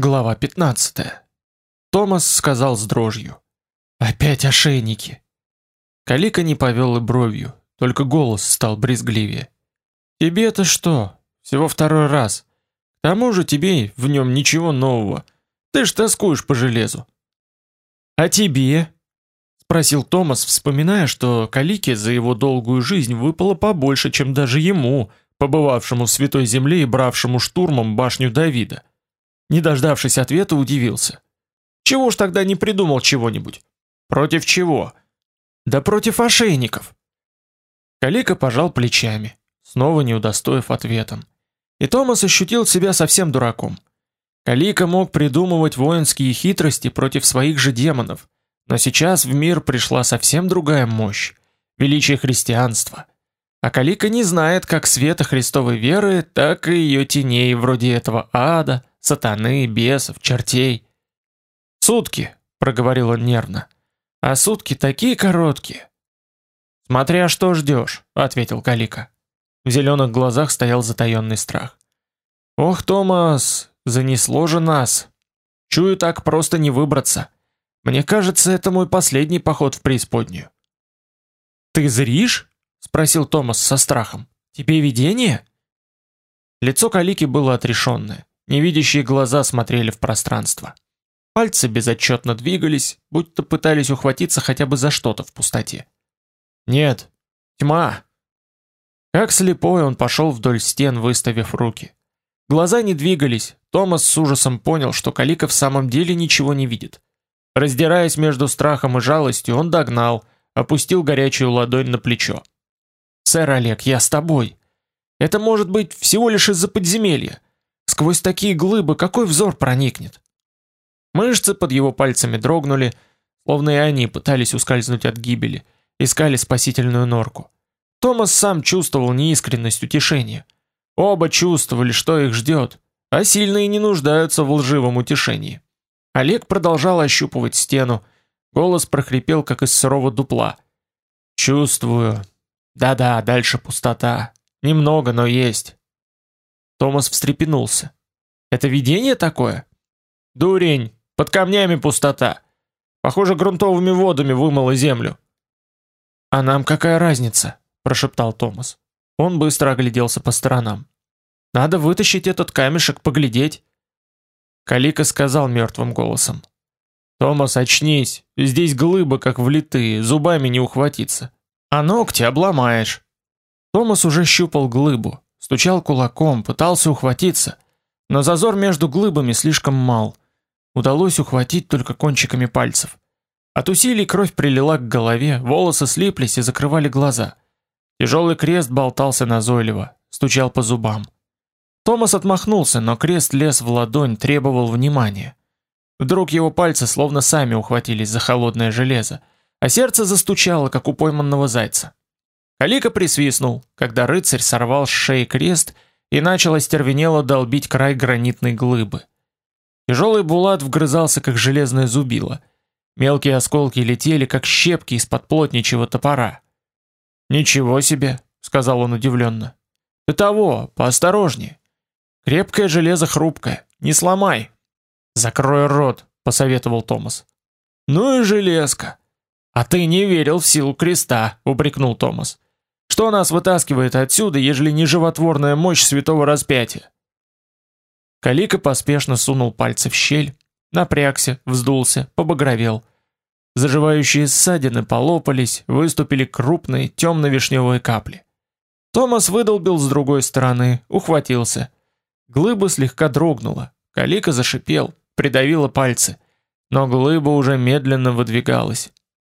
Глава 15. Томас сказал с дрожью: "Опять ошейники". Калика не повел и бровью, только голос стал брезгливее. "Тебе-то что? Всего второй раз. К тому же тебе в нем ничего нового. Ты ж тоскуешь по железу". "А тебе?" спросил Томас, вспоминая, что Калике за его долгую жизнь выпало побольше, чем даже ему, побывавшему в Святой Земле и бравшему штурмом башню Давида. Не дождавшись ответа, удивился. Чего ж тогда не придумал чего-нибудь? Против чего? Да против ошейников. Калика пожал плечами, снова не удостоив ответом. И Томас ощутил себя совсем дураком. Калика мог придумывать воинские хитрости против своих же демонов, но сейчас в мир пришла совсем другая мощь величие христианства. А Калика не знает как света Христовой веры, так и ее теней вроде этого ада, сатаны, бесов, чертей. Сутки, проговорил он нервно. А сутки такие короткие. Смотря что ждешь, ответил Калика. В зеленых глазах стоял затаённый страх. Ох, Томас, занесло же нас. Чую так просто не выбраться. Мне кажется, это мой последний поход в преисподнюю. Ты зришь? спросил Томас со страхом. Тебе видение? Лицо Калики было отрешенное. Невидящие глаза смотрели в пространство. Пальцы безотчетно двигались, будто пытались ухватиться хотя бы за что-то в пустоте. Нет, тьма. Как слепой он пошел вдоль стен, выставив руки. Глаза не двигались. Томас с ужасом понял, что Калика в самом деле ничего не видит. Раздираясь между страхом и жалостью, он догнал, опустил горячую ладонь на плечо. Сэр Олег, я с тобой. Это может быть всего лишь из-за подземелья. Сквозь такие глыбы какой взор проникнет? Мышцы под его пальцами дрогнули, словно и они пытались ускользнуть от гибели, искали спасительную норку. Томас сам чувствовал неискренность утешения. Оба чувствовали, что их ждет, а сильные не нуждаются в лживом утешении. Олег продолжал ощупывать стену. Голос прохрипел, как из сырого дупла. «Чувствую. Да-да, дальше пустота. Немного, но есть. Томас встрепенулся. Это видение такое? Дурень, под камнями пустота. Похоже, грунтовыми водами вымыло землю. А нам какая разница? прошептал Томас. Он быстро огляделся по сторонам. Надо вытащить этот камешек, поглядеть. Калика сказал мертвым голосом: "Томас, очнись. Здесь глыбы как влитые, зубами не ухватиться. А ногти обломаешь". Томас уже щупал глыбу, стучал кулаком, пытался ухватиться, но зазор между глыбами слишком мал. Удалось ухватить только кончиками пальцев. От усилий кровь прилила к голове, волосы слиплись и закрывали глаза. Тяжелый крест болтался назойливо, стучал по зубам. Томас отмахнулся, но крест лез в ладонь, требовал внимания. Вдруг его пальцы словно сами ухватились за холодное железо, а сердце застучало, как у пойманного зайца. Калика присвистнул, когда рыцарь сорвал с шеи крест и начал остервенело долбить край гранитной глыбы. Тяжелый булат вгрызался, как железное зубило. Мелкие осколки летели, как щепки из-под плотничьего топора. «Ничего себе!» — сказал он удивленно. «Ты того, поосторожнее. Крепкое железо хрупкое, не сломай». «Закрой рот», — посоветовал Томас. «Ну и железка». «А ты не верил в силу креста», — упрекнул Томас. Что нас вытаскивает отсюда, ежели не животворная мощь святого распятия? Калика поспешно сунул пальцы в щель, напрягся, вздулся, побагровел. Заживающие ссадины полопались, выступили крупные темно-вишневые капли. Томас выдолбил с другой стороны, ухватился. Глыба слегка дрогнула, Калика зашипел, придавила пальцы, но глыба уже медленно выдвигалась.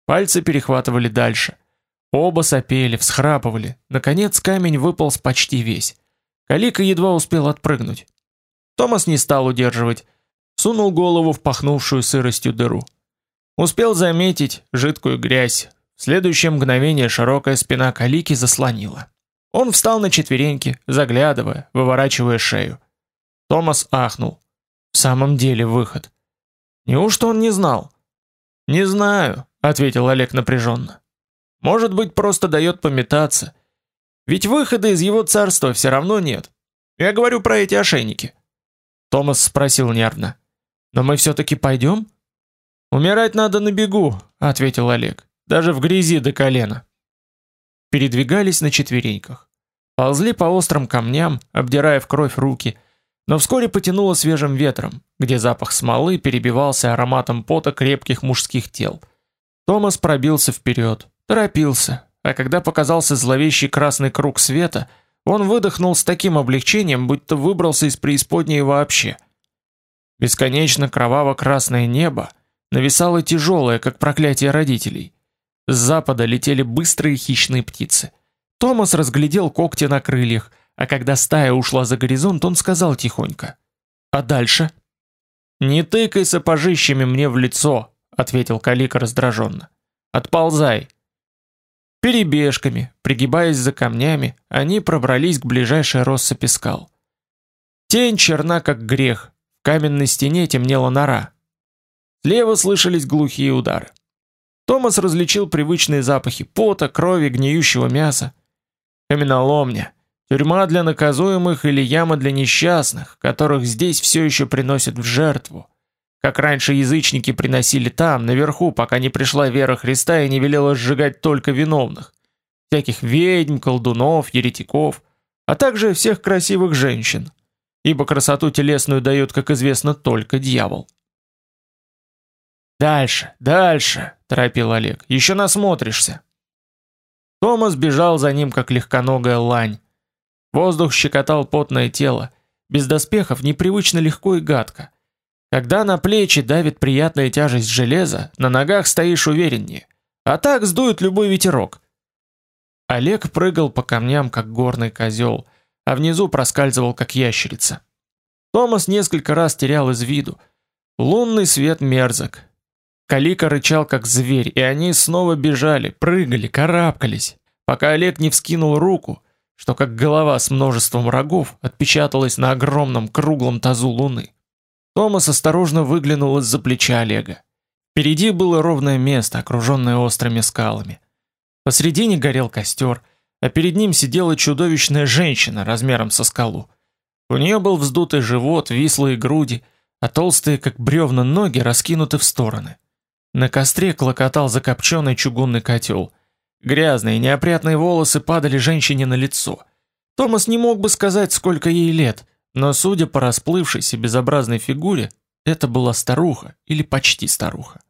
Пальцы перехватывали дальше. Оба сопели, всхрапывали. Наконец камень выполз почти весь. Калика едва успел отпрыгнуть. Томас не стал удерживать, сунул голову в пахнувшую сыростью дыру. Успел заметить жидкую грязь. В следующее мгновение широкая спина Калики заслонила. Он встал на четвереньки, заглядывая, выворачивая шею. Томас ахнул. В самом деле выход. Неужто он не знал? Не знаю, ответил Олег напряженно. Может быть, просто дает пометаться. Ведь выхода из его царства все равно нет. Я говорю про эти ошейники. Томас спросил нервно: Но мы все-таки пойдем?» «Умирать надо на бегу», — ответил Олег. «Даже в грязи до колена». Передвигались на четвереньках. Ползли по острым камням, обдирая в кровь руки, но вскоре потянуло свежим ветром, где запах смолы перебивался ароматом пота крепких мужских тел. Томас пробился вперед, торопился, а когда показался зловещий красный круг света, он выдохнул с таким облегчением, будто выбрался из преисподней вообще. Бесконечно кроваво-красное небо нависало тяжелое, как проклятие родителей. С запада летели быстрые хищные птицы. Томас разглядел когти на крыльях, а когда стая ушла за горизонт, он сказал тихонько: "А дальше?" "Не тыкай сапожищами мне в лицо", ответил Калика раздраженно. "Отползай". Перебежками, пригибаясь за камнями, они пробрались к ближайшей россыпи скал. Тень черна как грех, в каменной стене темнела нора. Слева слышались глухие удары. Томас различил привычные запахи пота, крови, гниющего мяса. Каменоломня, тюрьма для наказуемых или яма для несчастных, которых здесь все еще приносят в жертву. Как раньше язычники приносили там, наверху, пока не пришла вера Христа и не велела сжигать только виновных. Всяких ведьм, колдунов, еретиков, а также всех красивых женщин. Ибо красоту телесную дает, как известно, только дьявол. «Дальше, дальше!» – торопил Олег. «Еще насмотришься!» Томас бежал за ним, как легконогая лань. Воздух щекотал потное тело. Без доспехов непривычно легко и гадко. Когда на плечи давит приятная тяжесть железа, на ногах стоишь увереннее. А так сдует любой ветерок. Олег прыгал по камням, как горный козел, а внизу проскальзывал, как ящерица. Томас несколько раз терял из виду. Лунный свет мерзок. Калика рычал, как зверь, и они снова бежали, прыгали, карабкались, пока Олег не вскинул руку, что как голова с множеством рогов отпечаталась на огромном круглом тазу луны. Томас осторожно выглянул из-за плеча Олега. Впереди было ровное место, окруженное острыми скалами. Посредине горел костер, а перед ним сидела чудовищная женщина размером со скалу. У нее был вздутый живот, вислые груди, а толстые, как бревна, ноги раскинуты в стороны. На костре клокотал закопченный чугунный котел. Грязные, неопрятные волосы падали женщине на лицо. Томас не мог бы сказать, сколько ей лет, но судя по расплывшейся безобразной фигуре, это была старуха или почти старуха.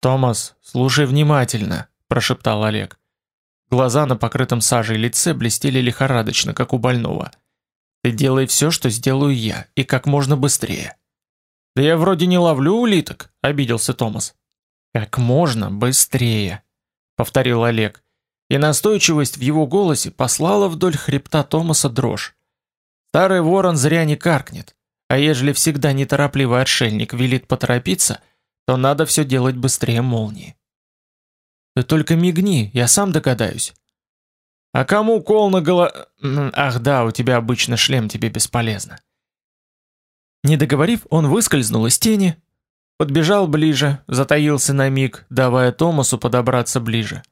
«Томас, слушай внимательно», – прошептал Олег. Глаза на покрытом сажей лице блестели лихорадочно, как у больного. «Ты делай все, что сделаю я, и как можно быстрее». «Да я вроде не ловлю улиток», – обиделся Томас. «Как можно быстрее», – повторил Олег, и настойчивость в его голосе послала вдоль хребта Томаса дрожь. Старый ворон зря не каркнет, а ежели всегда неторопливый отшельник велит поторопиться, то надо все делать быстрее молнии. Ты только мигни, я сам догадаюсь. А кому кол на голо... Ах да, у тебя обычно шлем тебе бесполезно. Не договорив, он выскользнул из тени, подбежал ближе, затаился на миг, давая Томасу подобраться ближе.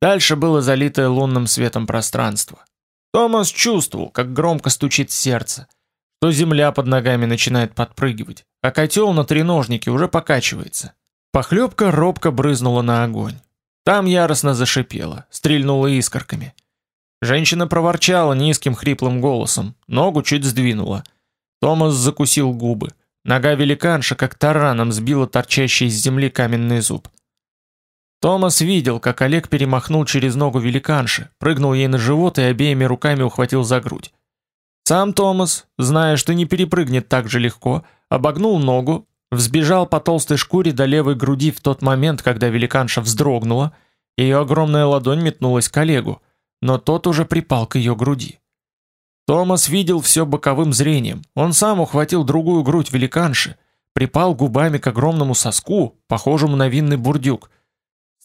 Дальше было залитое лунным светом пространство. Томас чувствовал, как громко стучит сердце, что земля под ногами начинает подпрыгивать, а котел на треножнике уже покачивается. Похлебка робко брызнула на огонь. Там яростно зашипела, стрельнула искорками. Женщина проворчала низким хриплым голосом, ногу чуть сдвинула. Томас закусил губы. Нога великанша как тараном сбила торчащий из земли каменный зуб. Томас видел, как Олег перемахнул через ногу великанши, прыгнул ей на живот и обеими руками ухватил за грудь. Сам Томас, зная, что не перепрыгнет так же легко, обогнул ногу, взбежал по толстой шкуре до левой груди в тот момент, когда великанша вздрогнула, ее огромная ладонь метнулась к Олегу, но тот уже припал к ее груди. Томас видел все боковым зрением. Он сам ухватил другую грудь великанши, припал губами к огромному соску, похожему на винный бурдюк,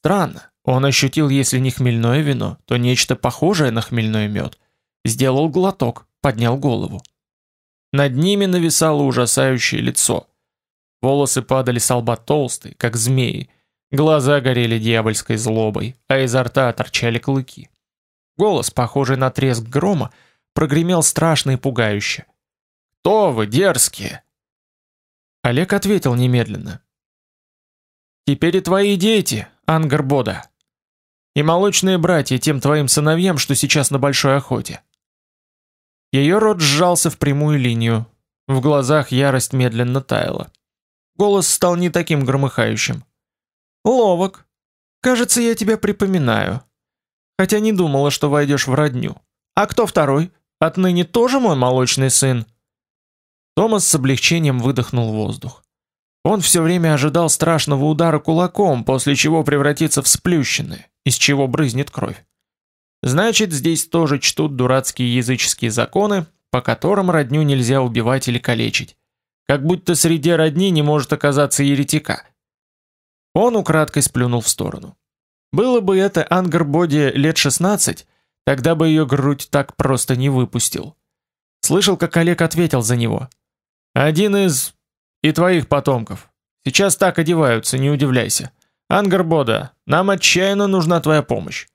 Странно, он ощутил, если не хмельное вино, то нечто похожее на хмельной мед. Сделал глоток, поднял голову. Над ними нависало ужасающее лицо. Волосы падали с лба толстые, как змеи. Глаза горели дьявольской злобой, а изо рта торчали клыки. Голос, похожий на треск грома, прогремел страшно и пугающе. «Кто вы, дерзкие?» Олег ответил немедленно. Теперь и твои дети, Ангарбода. И молочные братья тем твоим сыновьям, что сейчас на большой охоте. Ее рот сжался в прямую линию. В глазах ярость медленно таяла. Голос стал не таким громыхающим. Ловок. Кажется, я тебя припоминаю. Хотя не думала, что войдешь в родню. А кто второй? Отныне тоже мой молочный сын. Томас с облегчением выдохнул воздух. Он все время ожидал страшного удара кулаком, после чего превратится в сплющенное, из чего брызнет кровь. Значит, здесь тоже чтут дурацкие языческие законы, по которым родню нельзя убивать или калечить. Как будто среди родни не может оказаться еретика. Он украдкой сплюнул в сторону. Было бы это Ангербоди лет 16, тогда бы ее грудь так просто не выпустил. Слышал, как Олег ответил за него. Один из и твоих потомков. Сейчас так одеваются, не удивляйся. Ангербода, нам отчаянно нужна твоя помощь.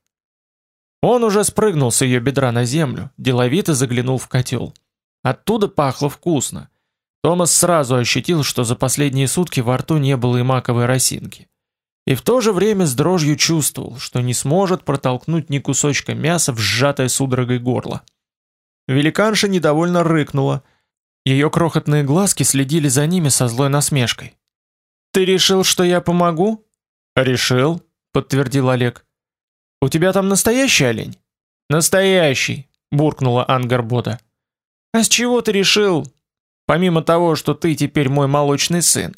Он уже спрыгнул с ее бедра на землю, деловито заглянул в котел. Оттуда пахло вкусно. Томас сразу ощутил, что за последние сутки во рту не было и маковой росинки. И в то же время с дрожью чувствовал, что не сможет протолкнуть ни кусочка мяса в сжатое судорогой горло. Великанша недовольно рыкнула — ее крохотные глазки следили за ними со злой насмешкой. «Ты решил, что я помогу?» «Решил», — подтвердил Олег. «У тебя там настоящий олень?» «Настоящий», — буркнула Ангарбота. «А с чего ты решил, помимо того, что ты теперь мой молочный сын?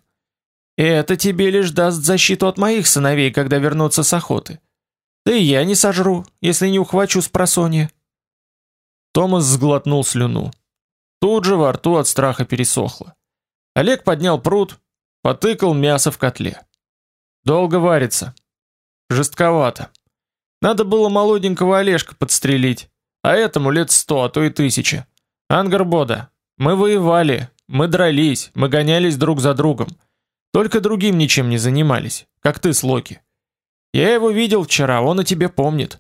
Это тебе лишь даст защиту от моих сыновей, когда вернутся с охоты. Да и я не сожру, если не ухвачу с просонья». Томас сглотнул слюну. Тут же во рту от страха пересохло. Олег поднял пруд, потыкал мясо в котле. Долго варится. Жестковато. Надо было молоденького Олежка подстрелить, а этому лет сто, а то и тысяча. Ангарбода, мы воевали, мы дрались, мы гонялись друг за другом. Только другим ничем не занимались, как ты с Локи. Я его видел вчера, он о тебе помнит.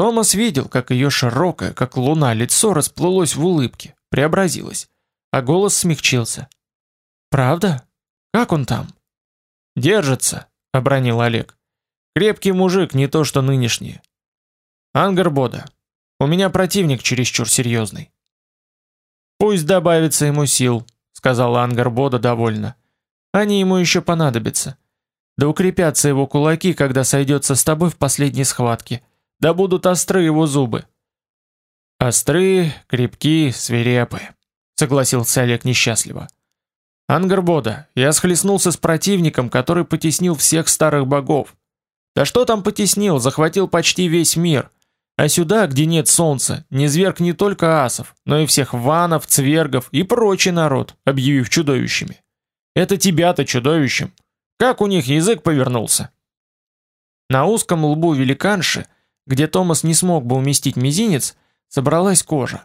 Томас видел, как ее широкое, как луна, лицо расплылось в улыбке, преобразилось, а голос смягчился. «Правда? Как он там?» «Держится», — обронил Олег. «Крепкий мужик, не то что нынешний. Ангарбода, у меня противник чересчур серьезный». «Пусть добавится ему сил», — сказала Ангарбода довольно. «Они ему еще понадобятся. Да укрепятся его кулаки, когда сойдется с тобой в последней схватке. Да будут остры его зубы. Острые, крепкие, свирепые, согласился Олег несчастливо. Ангарбода, я схлестнулся с противником, который потеснил всех старых богов. Да что там потеснил, захватил почти весь мир. А сюда, где нет солнца, не зверг не только асов, но и всех ванов, цвергов и прочий народ, объявив чудовищами. Это тебя-то чудовищем. Как у них язык повернулся? На узком лбу великанши где Томас не смог бы уместить мизинец, собралась кожа.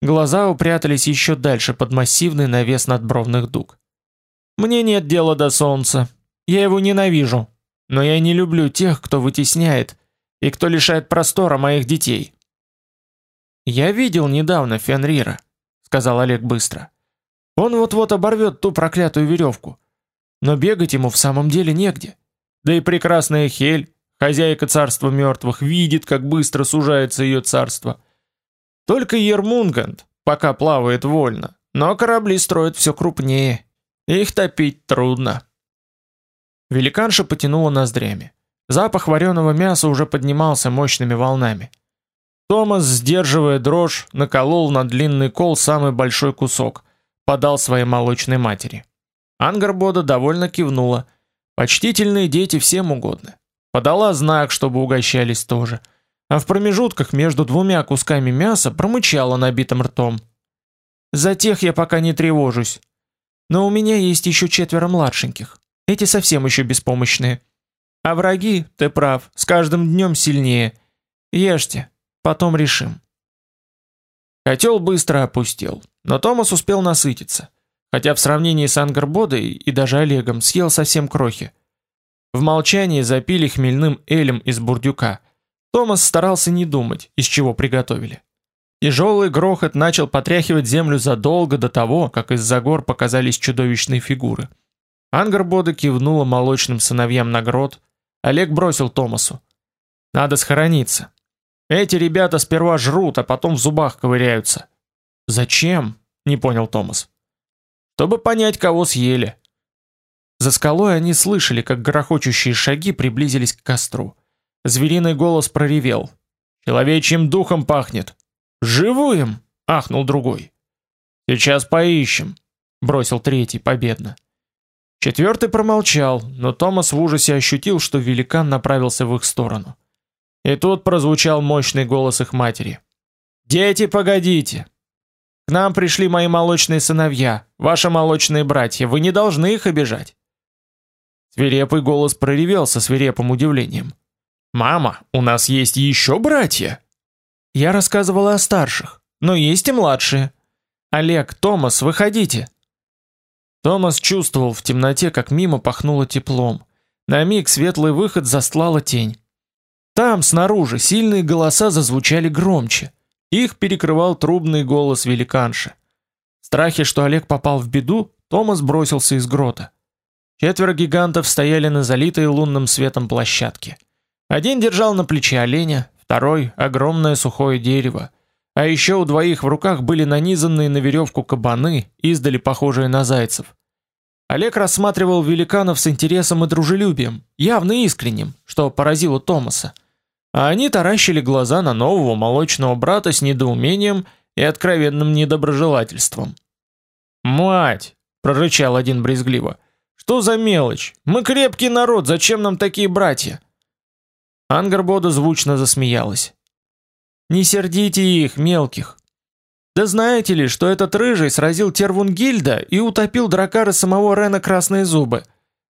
Глаза упрятались еще дальше под массивный навес надбровных дуг. Мне нет дела до солнца. Я его ненавижу, но я не люблю тех, кто вытесняет и кто лишает простора моих детей. Я видел недавно Фенрира, сказал Олег быстро. Он вот-вот оборвет ту проклятую веревку. Но бегать ему в самом деле негде. Да и прекрасная Хель, Хозяйка царства мертвых видит, как быстро сужается ее царство. Только Ермунганд пока плавает вольно, но корабли строят все крупнее. Их топить трудно. Великанша потянула ноздрями. Запах вареного мяса уже поднимался мощными волнами. Томас, сдерживая дрожь, наколол на длинный кол самый большой кусок, подал своей молочной матери. Ангарбода довольно кивнула. Почтительные дети всем угодны подала знак, чтобы угощались тоже, а в промежутках между двумя кусками мяса промычала набитым ртом. За тех я пока не тревожусь. Но у меня есть еще четверо младшеньких. Эти совсем еще беспомощные. А враги, ты прав, с каждым днем сильнее. Ешьте, потом решим. Котел быстро опустел, но Томас успел насытиться, хотя в сравнении с Ангарбодой и даже Олегом съел совсем крохи. В молчании запили хмельным элем из бурдюка. Томас старался не думать, из чего приготовили. Тяжелый грохот начал потряхивать землю задолго до того, как из-за гор показались чудовищные фигуры. Ангарбода кивнула молочным сыновьям на грот. Олег бросил Томасу. «Надо схорониться. Эти ребята сперва жрут, а потом в зубах ковыряются». «Зачем?» — не понял Томас. «Чтобы понять, кого съели». За скалой они слышали, как грохочущие шаги приблизились к костру. Звериный голос проревел. «Человечьим духом пахнет!» «Живым!» — ахнул другой. «Сейчас поищем», — бросил третий победно. Четвертый промолчал, но Томас в ужасе ощутил, что великан направился в их сторону. И тут прозвучал мощный голос их матери. «Дети, погодите! К нам пришли мои молочные сыновья, ваши молочные братья, вы не должны их обижать!» Свирепый голос проревел со свирепым удивлением. «Мама, у нас есть еще братья!» Я рассказывала о старших, но есть и младшие. Олег, Томас, выходите. Томас чувствовал в темноте, как мимо пахнуло теплом. На миг светлый выход застлала тень. Там, снаружи, сильные голоса зазвучали громче. Их перекрывал трубный голос великанши. В страхе, что Олег попал в беду, Томас бросился из грота. Четверо гигантов стояли на залитой лунным светом площадке. Один держал на плече оленя, второй — огромное сухое дерево, а еще у двоих в руках были нанизанные на веревку кабаны, издали похожие на зайцев. Олег рассматривал великанов с интересом и дружелюбием, явно искренним, что поразило Томаса. А они таращили глаза на нового молочного брата с недоумением и откровенным недоброжелательством. «Мать!» — прорычал один брезгливо. «Что за мелочь? Мы крепкий народ, зачем нам такие братья?» Ангарбода звучно засмеялась. «Не сердите их, мелких. Да знаете ли, что этот рыжий сразил Тервунгильда и утопил дракара самого Рена Красные Зубы?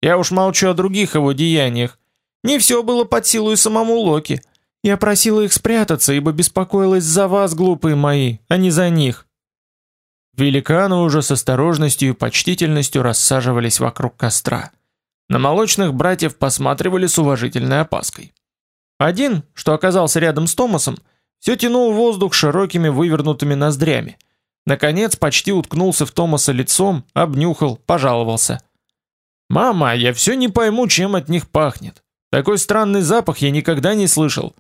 Я уж молчу о других его деяниях. Не все было под силу и самому Локи. Я просила их спрятаться, ибо беспокоилась за вас, глупые мои, а не за них». Великаны уже с осторожностью и почтительностью рассаживались вокруг костра. На молочных братьев посматривали с уважительной опаской. Один, что оказался рядом с Томасом, все тянул воздух широкими вывернутыми ноздрями. Наконец почти уткнулся в Томаса лицом, обнюхал, пожаловался. «Мама, я все не пойму, чем от них пахнет. Такой странный запах я никогда не слышал.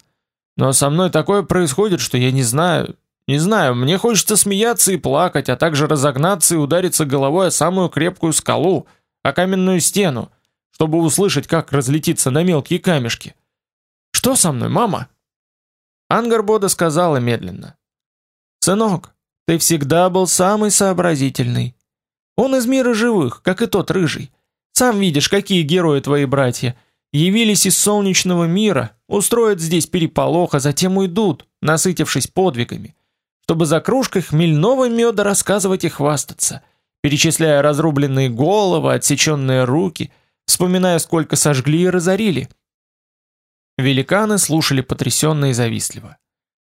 Но со мной такое происходит, что я не знаю... Не знаю, мне хочется смеяться и плакать, а также разогнаться и удариться головой о самую крепкую скалу, о каменную стену, чтобы услышать, как разлетится на мелкие камешки. Что со мной, мама? Ангарбода сказала медленно: "Сынок, ты всегда был самый сообразительный. Он из мира живых, как и тот рыжий. Сам видишь, какие герои твои братья. Явились из солнечного мира, устроят здесь переполох, а затем уйдут, насытившись подвигами, чтобы за кружкой хмельного меда рассказывать и хвастаться, перечисляя разрубленные головы, отсеченные руки, вспоминая, сколько сожгли и разорили. Великаны слушали потрясенно и завистливо.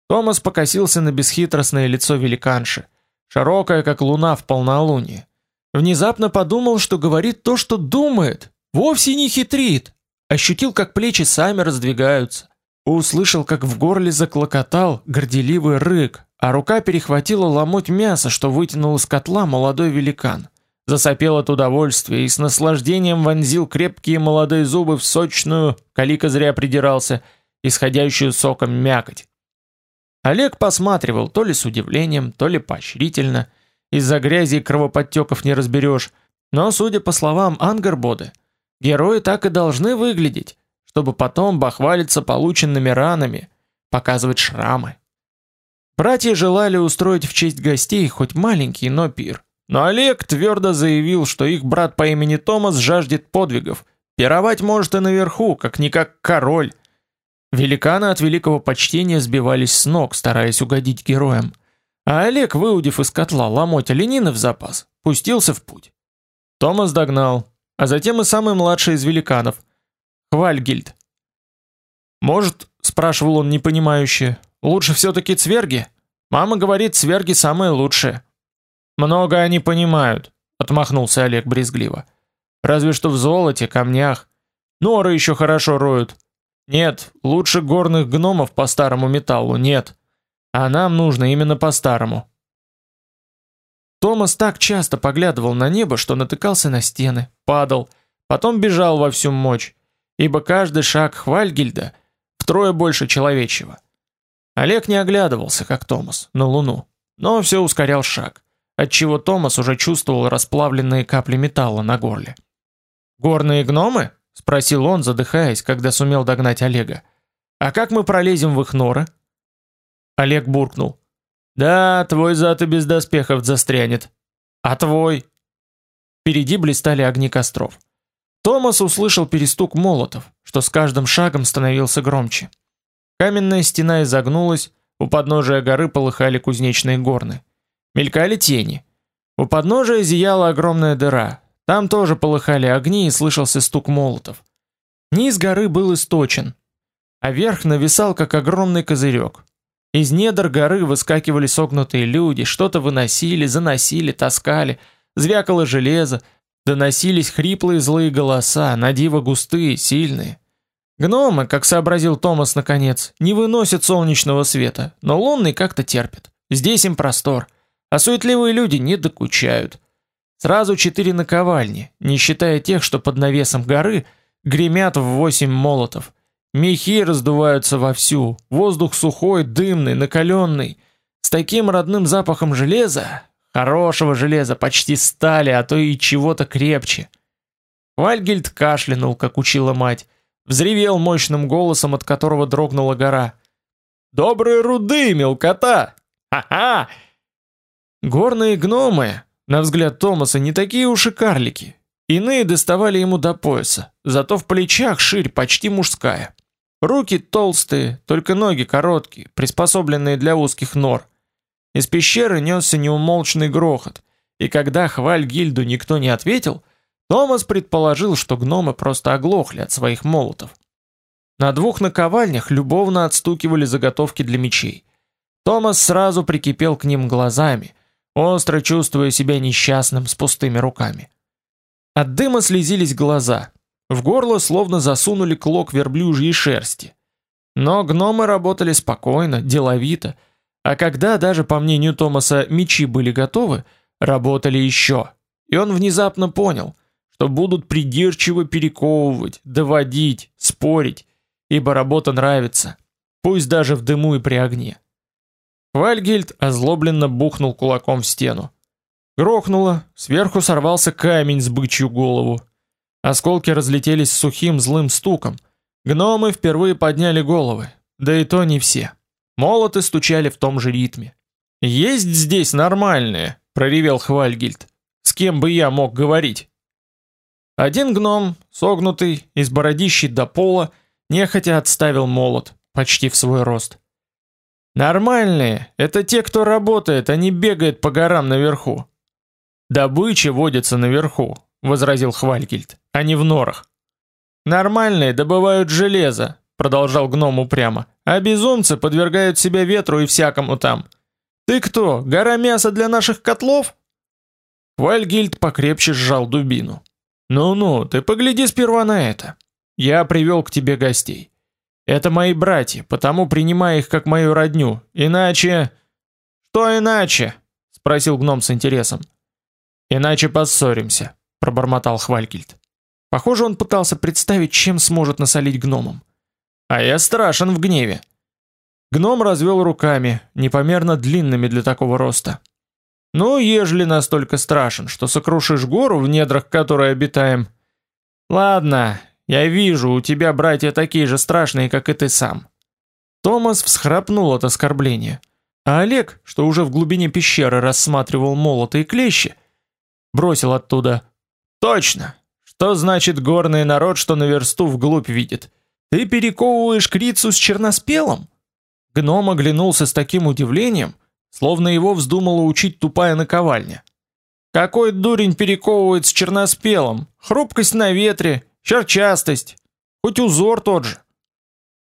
Томас покосился на бесхитростное лицо великанши, широкое, как луна в полнолуние. Внезапно подумал, что говорит то, что думает, вовсе не хитрит. Ощутил, как плечи сами раздвигаются. Услышал, как в горле заклокотал горделивый рык, а рука перехватила ломоть мяса, что вытянул из котла молодой великан засопел от удовольствия и с наслаждением вонзил крепкие молодые зубы в сочную, калика зря придирался, исходящую соком мякоть. Олег посматривал то ли с удивлением, то ли поощрительно. Из-за грязи и кровоподтеков не разберешь. Но, судя по словам Ангарбоды, герои так и должны выглядеть, чтобы потом бахвалиться полученными ранами, показывать шрамы. Братья желали устроить в честь гостей хоть маленький, но пир. Но Олег твердо заявил, что их брат по имени Томас жаждет подвигов. Пировать может и наверху, как-никак король. Великаны от великого почтения сбивались с ног, стараясь угодить героям. А Олег, выудив из котла ломоть оленины в запас, пустился в путь. Томас догнал, а затем и самый младший из великанов, Хвальгильд. «Может, — спрашивал он непонимающе, — лучше все-таки цверги? Мама говорит, цверги самые лучшие». Много они понимают, отмахнулся Олег брезгливо. Разве что в золоте, камнях. Норы еще хорошо роют. Нет, лучше горных гномов по старому металлу нет. А нам нужно именно по-старому. Томас так часто поглядывал на небо, что натыкался на стены, падал, потом бежал во всю мощь, ибо каждый шаг Хвальгильда втрое больше человечего. Олег не оглядывался, как Томас, на луну, но все ускорял шаг, отчего Томас уже чувствовал расплавленные капли металла на горле. «Горные гномы?» — спросил он, задыхаясь, когда сумел догнать Олега. «А как мы пролезем в их норы?» Олег буркнул. «Да, твой зад и без доспехов застрянет. А твой?» Впереди блистали огни костров. Томас услышал перестук молотов, что с каждым шагом становился громче. Каменная стена изогнулась, у подножия горы полыхали кузнечные горны. Мелькали тени. У подножия зияла огромная дыра. Там тоже полыхали огни и слышался стук молотов. Низ горы был источен, а верх нависал, как огромный козырек. Из недр горы выскакивали согнутые люди, что-то выносили, заносили, таскали, звякало железо, Доносились хриплые злые голоса, надиво густые, сильные. Гномы, как сообразил Томас наконец, не выносят солнечного света, но лунный как-то терпит. Здесь им простор, а суетливые люди не докучают. Сразу четыре наковальни, не считая тех, что под навесом горы гремят в восемь молотов. Мехи раздуваются вовсю, воздух сухой, дымный, накаленный, с таким родным запахом железа, Хорошего железа, почти стали, а то и чего-то крепче. Вальгельд кашлянул, как учила мать, взревел мощным голосом, от которого дрогнула гора. «Добрые руды, мелкота! Ха-ха!» Горные гномы, на взгляд Томаса, не такие уж и карлики. Иные доставали ему до пояса, зато в плечах ширь почти мужская. Руки толстые, только ноги короткие, приспособленные для узких нор – из пещеры несся неумолчный грохот, и когда хваль гильду никто не ответил, Томас предположил, что гномы просто оглохли от своих молотов. На двух наковальнях любовно отстукивали заготовки для мечей. Томас сразу прикипел к ним глазами, остро чувствуя себя несчастным с пустыми руками. От дыма слезились глаза, в горло словно засунули клок верблюжьей шерсти. Но гномы работали спокойно, деловито, а когда даже по мнению Томаса мечи были готовы, работали еще. И он внезапно понял, что будут придирчиво перековывать, доводить, спорить, ибо работа нравится, пусть даже в дыму и при огне. Вальгельд озлобленно бухнул кулаком в стену. Грохнуло, сверху сорвался камень с бычью голову. Осколки разлетелись с сухим злым стуком. Гномы впервые подняли головы, да и то не все. Молоты стучали в том же ритме. «Есть здесь нормальные», — проревел Хвальгильд. «С кем бы я мог говорить?» Один гном, согнутый, из бородищи до пола, нехотя отставил молот, почти в свой рост. «Нормальные — это те, кто работает, а не бегает по горам наверху». «Добыча водится наверху», — возразил Хвальгильд, — «а не в норах». «Нормальные добывают железо», — продолжал гном упрямо. А безумцы подвергают себя ветру и всякому там. Ты кто, гора мяса для наших котлов? Вальгильд покрепче сжал дубину. Ну-ну, ты погляди сперва на это. Я привел к тебе гостей. Это мои братья, потому принимай их как мою родню. Иначе Что иначе? спросил гном с интересом. Иначе поссоримся, пробормотал Хвальгильд. Похоже, он пытался представить, чем сможет насолить гномам. А я страшен в гневе. Гном развел руками, непомерно длинными для такого роста. Ну, ежели настолько страшен, что сокрушишь гору в недрах которой обитаем. Ладно, я вижу, у тебя братья такие же страшные, как и ты сам. Томас всхрапнул от оскорбления. А Олег, что уже в глубине пещеры рассматривал молоты и клещи, бросил оттуда: "Точно. Что значит горный народ, что на версту вглубь видит? Ты перековываешь крицу с черноспелом? Гном оглянулся с таким удивлением, словно его вздумала учить тупая наковальня. Какой дурень перековывает с черноспелом? Хрупкость на ветре, черчастость, хоть узор тот же.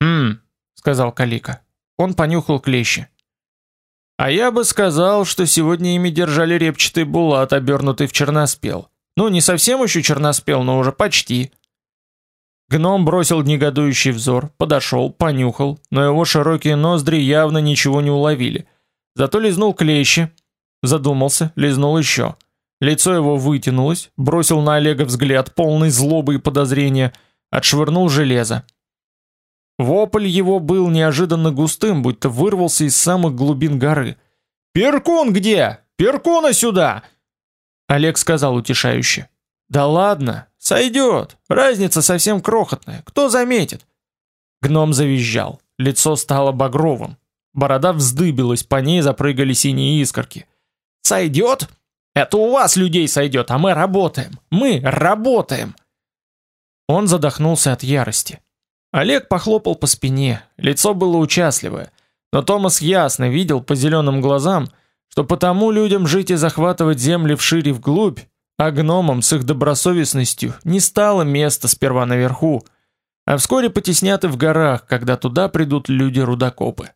Хм, сказал Калика. Он понюхал клещи. А я бы сказал, что сегодня ими держали репчатый булат, обернутый в черноспел. Ну, не совсем еще черноспел, но уже почти. Гном бросил негодующий взор, подошел, понюхал, но его широкие ноздри явно ничего не уловили. Зато лизнул клещи, задумался, лизнул еще. Лицо его вытянулось, бросил на Олега взгляд, полный злобы и подозрения, отшвырнул железо. Вопль его был неожиданно густым, будто вырвался из самых глубин горы. «Перкун где? Перкуна сюда!» Олег сказал утешающе. «Да ладно, сойдет. Разница совсем крохотная. Кто заметит?» Гном завизжал. Лицо стало багровым. Борода вздыбилась, по ней запрыгали синие искорки. «Сойдет? Это у вас людей сойдет, а мы работаем. Мы работаем!» Он задохнулся от ярости. Олег похлопал по спине, лицо было участливое, но Томас ясно видел по зеленым глазам, что потому людям жить и захватывать земли вширь и вглубь, а гномам с их добросовестностью не стало места сперва наверху, а вскоре потеснят и в горах, когда туда придут люди-рудокопы.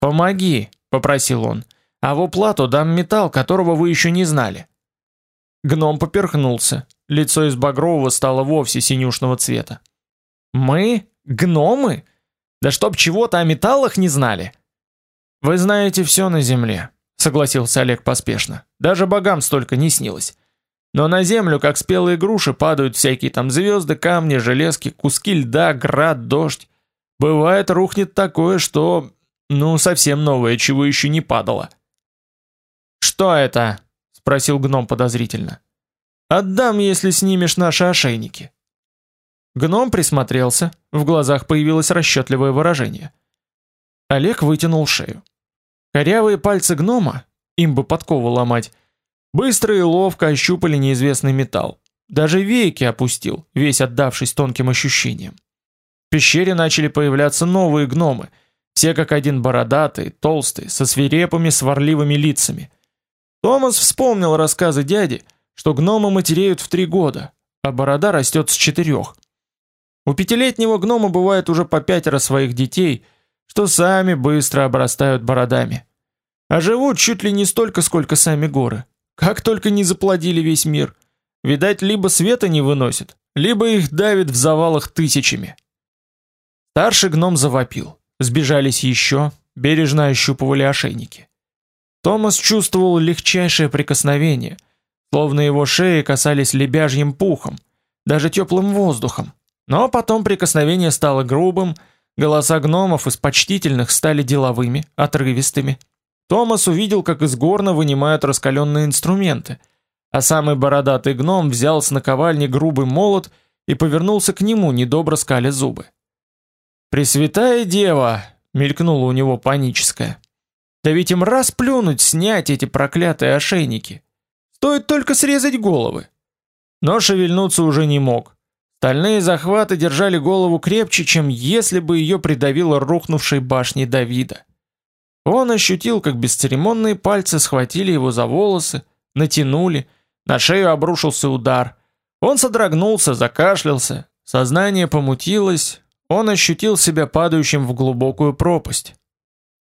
«Помоги», — попросил он, — «а в уплату дам металл, которого вы еще не знали». Гном поперхнулся, лицо из багрового стало вовсе синюшного цвета. «Мы? Гномы? Да чтоб чего-то о металлах не знали!» «Вы знаете все на земле», — согласился Олег поспешно. «Даже богам столько не снилось. Но на землю, как спелые груши, падают всякие там звезды, камни, железки, куски льда, град, дождь. Бывает, рухнет такое, что ну, совсем новое, чего еще не падало. Что это? спросил гном подозрительно. Отдам, если снимешь наши ошейники. Гном присмотрелся, в глазах появилось расчетливое выражение. Олег вытянул шею. Корявые пальцы гнома, им бы подкову ломать, быстро и ловко ощупали неизвестный металл. Даже веки опустил, весь отдавшись тонким ощущениям. В пещере начали появляться новые гномы — все как один бородатые, толстые, со свирепыми сварливыми лицами. Томас вспомнил рассказы дяди, что гномы матереют в три года, а борода растет с четырех. У пятилетнего гнома бывает уже по пятеро своих детей, что сами быстро обрастают бородами. А живут чуть ли не столько, сколько сами горы. Как только не заплодили весь мир. Видать, либо света не выносит, либо их давит в завалах тысячами. Старший гном завопил. Сбежались еще, бережно ощупывали ошейники. Томас чувствовал легчайшее прикосновение, словно его шеи касались лебяжьим пухом, даже теплым воздухом. Но потом прикосновение стало грубым, голоса гномов из почтительных стали деловыми, отрывистыми. Томас увидел, как из горна вынимают раскаленные инструменты, а самый бородатый гном взял с наковальни грубый молот и повернулся к нему, недобро скаля зубы. Пресвятая Дева, мелькнуло у него паническое. Да ведь им раз плюнуть, снять эти проклятые ошейники. Стоит только срезать головы. Но шевельнуться уже не мог. Стальные захваты держали голову крепче, чем если бы ее придавило рухнувшей башней Давида. Он ощутил, как бесцеремонные пальцы схватили его за волосы, натянули, на шею обрушился удар. Он содрогнулся, закашлялся, сознание помутилось, он ощутил себя падающим в глубокую пропасть.